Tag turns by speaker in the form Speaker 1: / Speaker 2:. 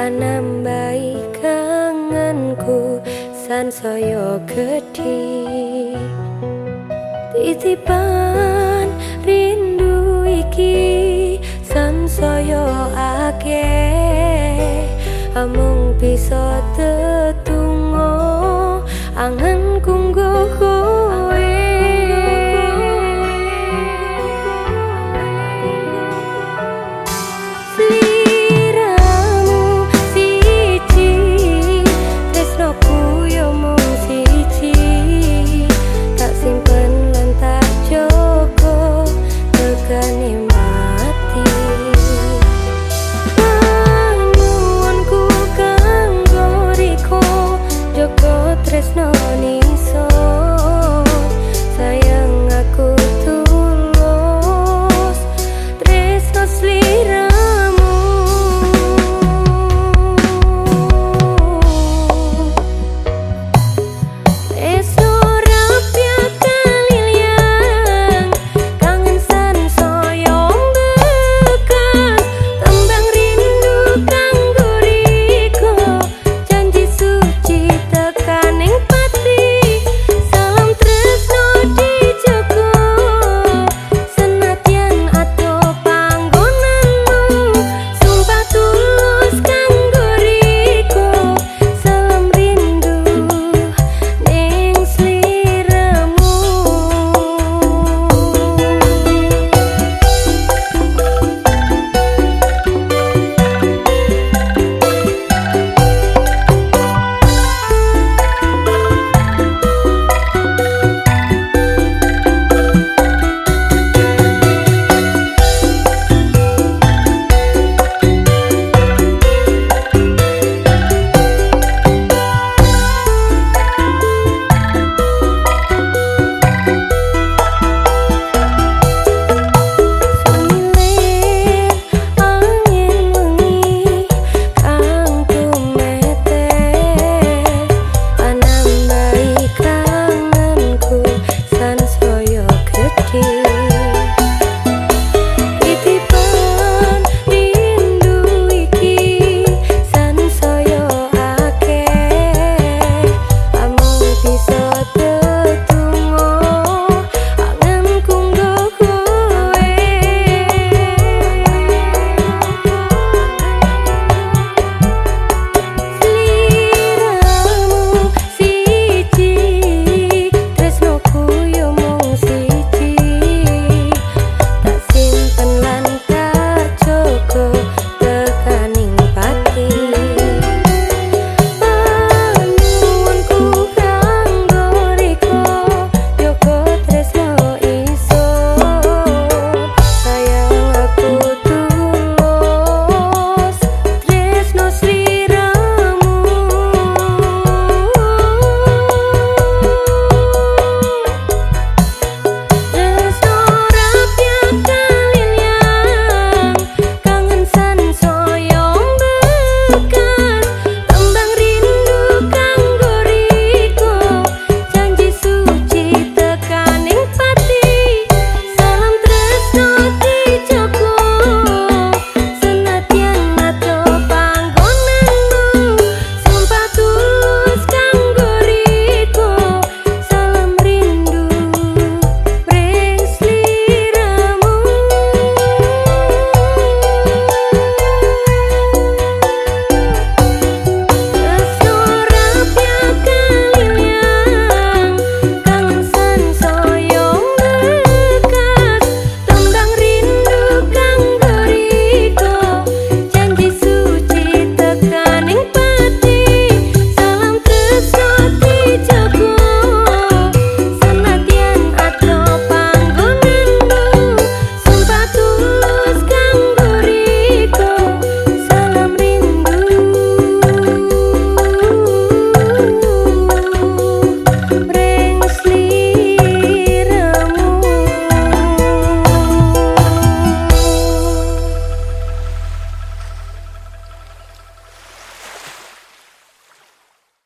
Speaker 1: panambai kangenku sansaya gedhi. Titipan rindu iki sansaya akeh. Amung bisa tetungo angen kungguh-kungguh